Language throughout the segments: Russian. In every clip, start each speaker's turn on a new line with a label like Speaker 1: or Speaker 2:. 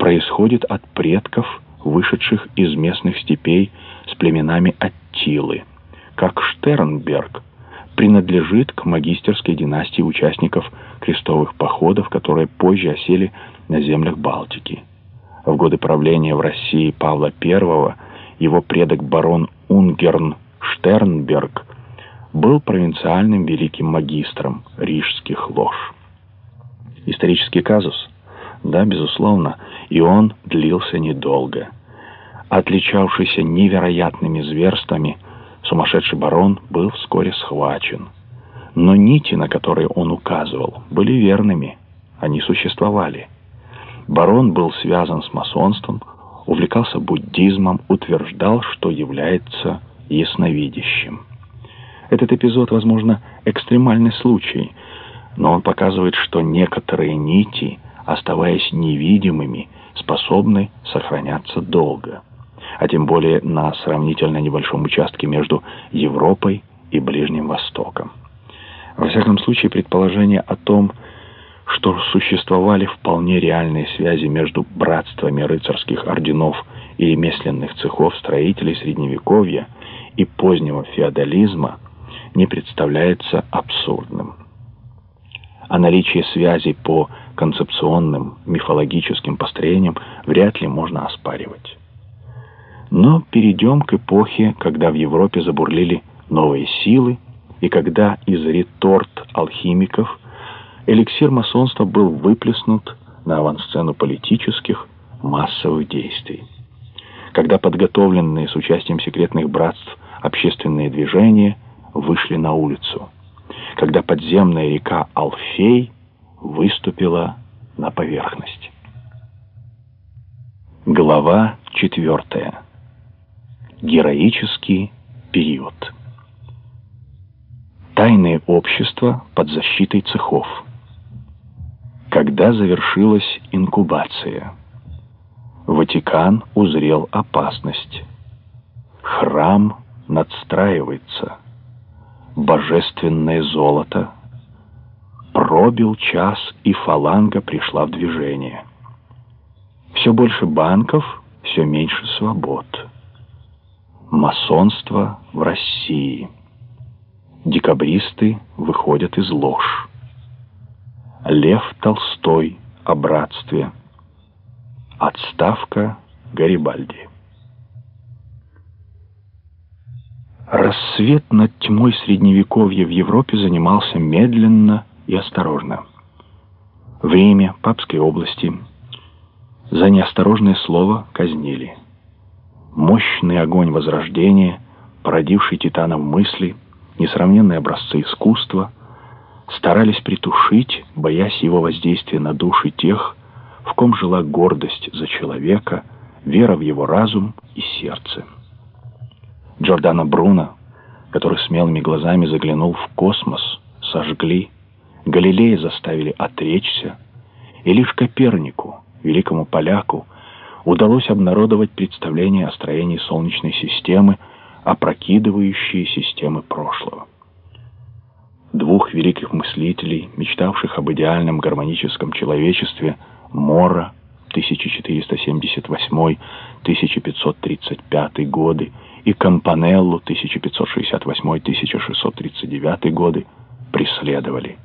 Speaker 1: происходит от предков, вышедших из местных степей с племенами Аттилы, как Штернберг принадлежит к магистерской династии участников крестовых походов, которые позже осели на землях Балтики. В годы правления в России Павла I его предок барон Унгерн Штернберг был провинциальным великим магистром рижских лож. Исторический казус? Да, безусловно, и он длился недолго. Отличавшийся невероятными зверствами, сумасшедший барон был вскоре схвачен. Но нити, на которые он указывал, были верными, они существовали. Барон был связан с масонством, увлекался буддизмом, утверждал, что является ясновидящим. Этот эпизод, возможно, экстремальный случай, но он показывает, что некоторые нити, оставаясь невидимыми, способны сохраняться долго, а тем более на сравнительно небольшом участке между Европой и Ближним Востоком. Во всяком случае, предположение о том, что существовали вполне реальные связи между братствами рыцарских орденов и ремесленных цехов строителей Средневековья и позднего феодализма не представляется абсурдным. А наличие связей по концепционным мифологическим построениям вряд ли можно оспаривать. Но перейдем к эпохе, когда в Европе забурлили новые силы, и когда из реторт алхимиков эликсир масонства был выплеснут на авансцену политических массовых действий. Когда подготовленные с участием секретных братств общественные движения вышли на улицу. Когда подземная река Алфей выступила на поверхность. Глава четвертая. Героический период. Тайное общество под защитой цехов. Когда завершилась инкубация, Ватикан узрел опасность. Храм надстраивается. Божественное золото. Пробил час, и фаланга пришла в движение. Все больше банков, все меньше свобод. Масонство в России. Декабристы выходят из лож. Лев Толстой о братстве. Отставка Гарибальди. Рассвет над тьмой Средневековья в Европе занимался медленно и осторожно. В Риме, Папской области, за неосторожное слово казнили. Мощный огонь Возрождения, породивший титанов мысли, несравненные образцы искусства — старались притушить, боясь его воздействия на души тех, в ком жила гордость за человека, вера в его разум и сердце. Джордано Бруно, который смелыми глазами заглянул в космос, сожгли, Галилея заставили отречься, и лишь Копернику, великому поляку, удалось обнародовать представление о строении Солнечной системы, опрокидывающие системы прошлого. Двух великих мыслителей, мечтавших об идеальном гармоническом человечестве, Мора 1478-1535 годы и Кампанеллу 1568-1639 годы, преследовали.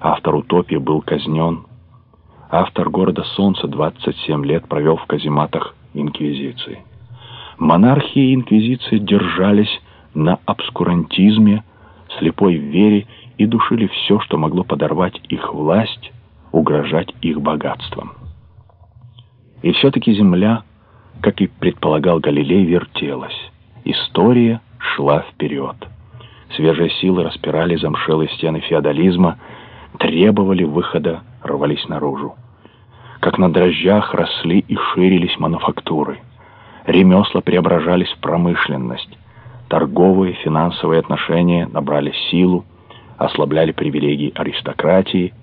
Speaker 1: Автор «Утопии» был казнен. Автор «Города Солнца» 27 лет провел в казематах Инквизиции. Монархия и Инквизиция держались на обскурантизме, слепой вере и душили все, что могло подорвать их власть, угрожать их богатством. И все-таки земля, как и предполагал Галилей, вертелась. История шла вперед. Свежие силы распирали замшелые стены феодализма, требовали выхода, рвались наружу. Как на дрожжах росли и ширились мануфактуры. Ремесла преображались в промышленность. Торговые, финансовые отношения набрали силу, ослабляли привилегии аристократии,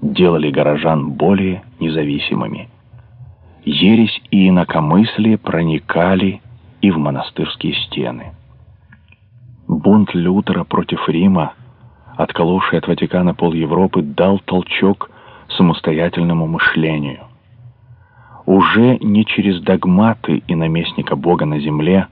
Speaker 1: делали горожан более независимыми. Ересь и инакомыслие проникали и в монастырские стены. Бунт Лютера против Рима, отколовший от Ватикана пол Европы, дал толчок самостоятельному мышлению. уже не через догматы и наместника Бога на земле,